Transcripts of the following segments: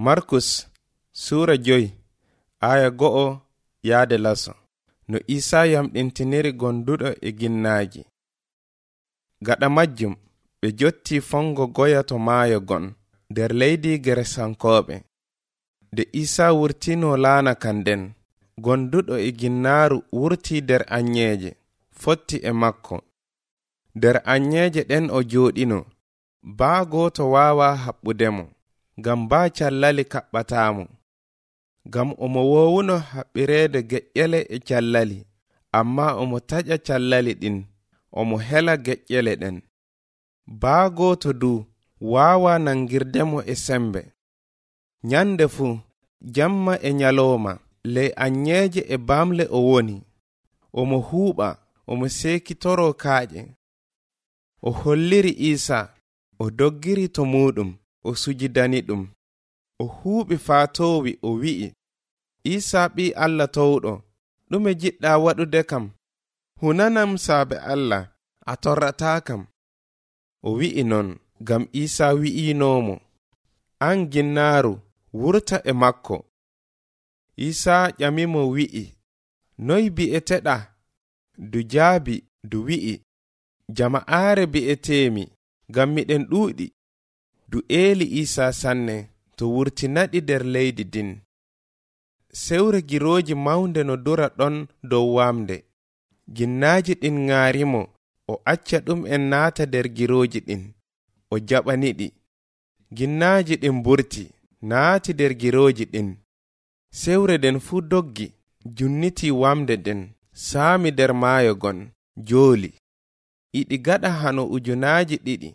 markus suura joyi aya go'o yahde laso. No isa yamɗintiniri gonduɗo e ginnaaji. Gaɗa majjum ɓe jotti fongo goya to maayo gon nder leydi geresankooɓe. Nde isa wurtino laana kannden gonduɗo e ginnaaru wurti nder anyeeje fotti e makko. Nder anyeeje ɗen o jooɗino baa gooto waawa haɓɓudemo ngam baa callali kaɓɓataamo ngam omo wowuno haɓɓireede geƴƴele e callali amma omo taƴa callali ɗin omo hela geƴƴele ɗen. Baa gooto du waawa nangirdemo e sembe. Nyannde fuu jamma e nyalooma ley anyeeje e baamle o woni. Omo huuɓa omo seekitoro kaaƴe. O holliri iisaa o doggiri to muuɗum. o sujidani ɗum. O huuɓi faa towi o wi'i isa ɓi allah towɗo ɗume jiɗɗa waɗude kam. Hunanam saabe allah a torrata kam. O wi'i non ngam isa wi'inomo an ginnaaru wurta e makko. Isa ƴamimo wi'i noy bi'eteɗa? Du jaabi du wi'i. Jama'aare bi'etemi ngam miɗen ɗuuɗi. du eeli isa sanne to wurtinaɗi nder leydi din. Sewre girooji mawnde no dura ɗon dow waamde ginnaaji ɗin ŋaarimo o acca ɗum en naata nder girooji ɗin. O jaɓaniɗi. Ginnaaji ɗin burti naati nder girooji ɗin. Sewre den fuu doggi junniti wamde den saami nder maayo gon jooli. Iɗi gaɗa hano ujunaaji ɗiɗi.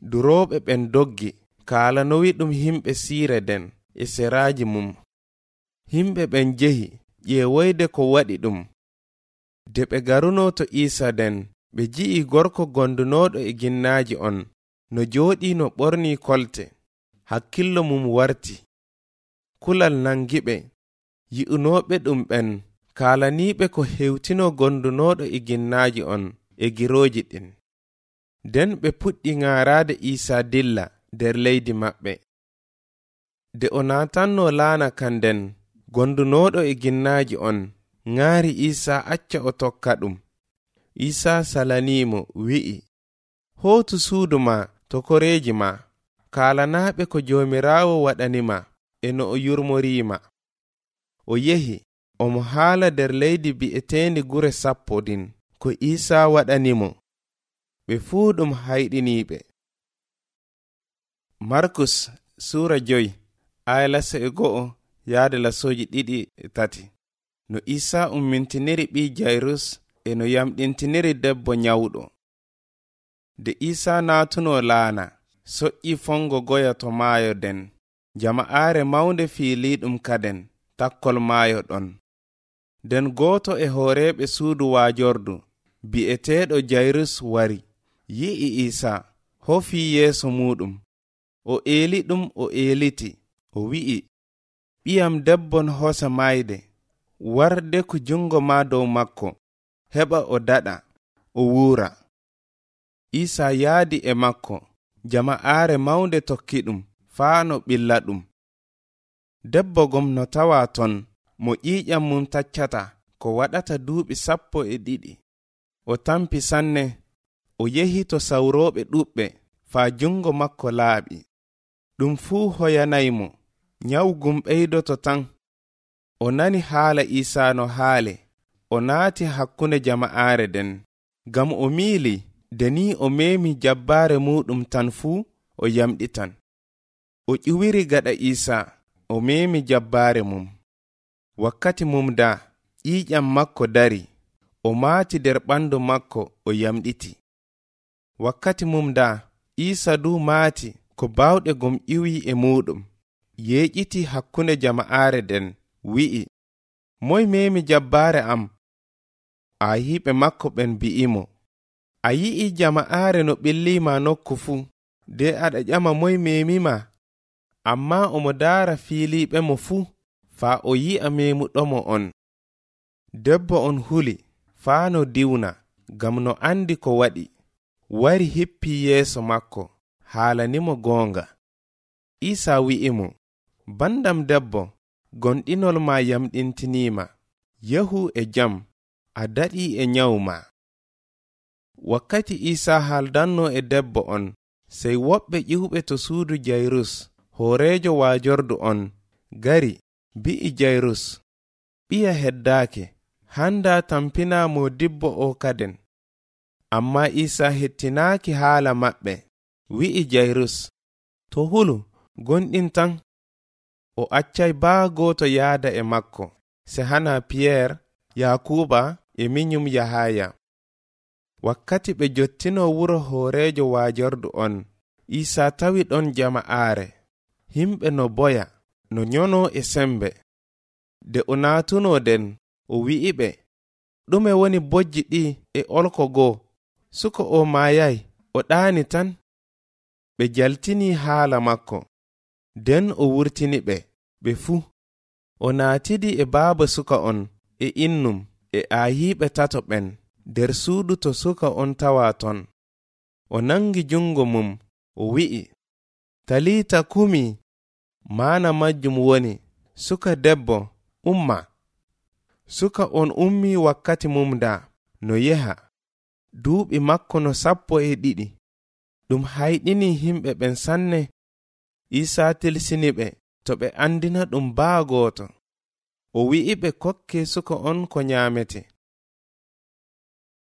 durooɓe ɓen doggi kaalanowi ɗum himɓe siire den e seraaji mum. Himɓe ɓen jehi ƴeewoyde ko waɗi ɗum. De ɓe garuno to iisa den ɓe ji'i gorko gondunoɗo e ginnaaji on no jooɗi no ɓorni kolte. Hakkillo mum warti. Kulal nangiɓe yi'unoɓe ɗum ɓen kaalaniiɓe ko hewtino gondunoɗo e ginnaaji on e girooji ɗin. nden ɓe puɗɗi ŋaaraade iisaa dilla nder leydi maɓɓe. De o natanno laana kannden gondunoɗo e ginnaaji on ŋaari iisaa acca o tokka ɗum. Iisaa salaniimo wi'i hootu suudu ma to koreeji ma kaalanaaɓe ko joomiraawo waɗanima e no o yurmoriima o yehi omo haala nder leydi bi'eteendi gure sappo din ko isa waɗanimo. ɓe fuu ɗum hayɗiniiɓe. Markus suura joyi aya e go'o yahde lasoji ɗiɗi e tati. No isa ummintiniri ɓii jairus e no yamɗintiniri debbo nyawɗo. De isa naatuno laana soƴƴi fongo goya to maayo den jama'aare mawnde fiiliɗum kaden takkol maayo ɗon. Nden gooto e hooreeɓe suudu waajordu bi'eteeɗo jairus wari. yi'i isa hofi yeeso muɗum. O eeli ɗum o eeliti o wi'i. Ɓiyam debbon hosa mayde warde ko jungo ma dow makko heɓa o daɗa o wuura. Isa yaadi e makko jama'aare mawnde tokki ɗum faa no ɓilla ɗum. Debbo gom no tawa ton mo ƴiiƴam mum taccata ko waɗata duuɓi sappo e ɗiɗi. O tampi sanne o yehi to sawroɓe ɗuɓɓe faa jungo makko laaɓi. Ɗum fuu hoyanayi mo nyawgum ɓeydoto tan. O nani haala iisaano haale o naati hakkunde jama'aare nden. Ngam o miili de o memi jabbaare muɗum tan fuu o yamɗitan. O ƴuwiri gaɗa iisaa o memi jabbaare mum. Wakkati mum da ƴiiƴam makko dari o maati nder ɓandu makko o yamɗiti. wakkati mum da isa du maati ko bawɗe gom iwi e muɗum. Yeƴiti hakkunde jama'aare den wi'i. Moy memi jabbaare am. A yiɓe makko ɓen bi'imo a yi'i jama'aare no ɓillima nokku fuu de aɗa ƴama moy memima amma omo daara fiiliɓe mo fuu faa o yi'a memuɗomo on. Debbo on huli faa no diwna gam no andi ko waɗi. wari hippi yeeso makko haalanimo goonga. Isa wi'imo bandam debbo gonɗinol ma yamɗintinima yahu e jam a daɗi e nyawu ma wakkati isa haaldanno e debbo on sey woɓɓe ƴiwɓe to suudu jairus hooreejo waajordu on gari bi'i jairus ɓiya heddaake handa tampina mo dibbo o kaden. amma isa hettinaaki haala maɓɓe. Wi'i jairus to hulu gonɗin tan o accay baa gooto yahda e makko. Se hana piyerre yakuba e minyum yahaya. Wakkati ɓe jottino wuro hoorejo waajordu on isa tawi ɗon jama'aare. Himɓe no boya no nyono e sembe. De o naatuno den o wi'i ɓe ɗume woni bojji ɗi e olko goo suka o mayay o ɗaani tan ɓe jaltini haala makko nden o wurtini ɓe ɓe fuu o naatidi e baaba suka on e innum e aayiɓe tato ɓen nder suudu to suka on tawa ton. O nangi jungo mum o wi'i talita kumi maana majjum woni suka debbo umma. Suka on ummi wakkati mum da no yeha. duuɓi makko no sappo e ɗiɗi. Ɗum hayɗini himɓe ɓen sanne. Isa tilsini ɓe to ɓe andina ɗum baa gooto. O wi'i ɓe kokke suka on ko nyaamete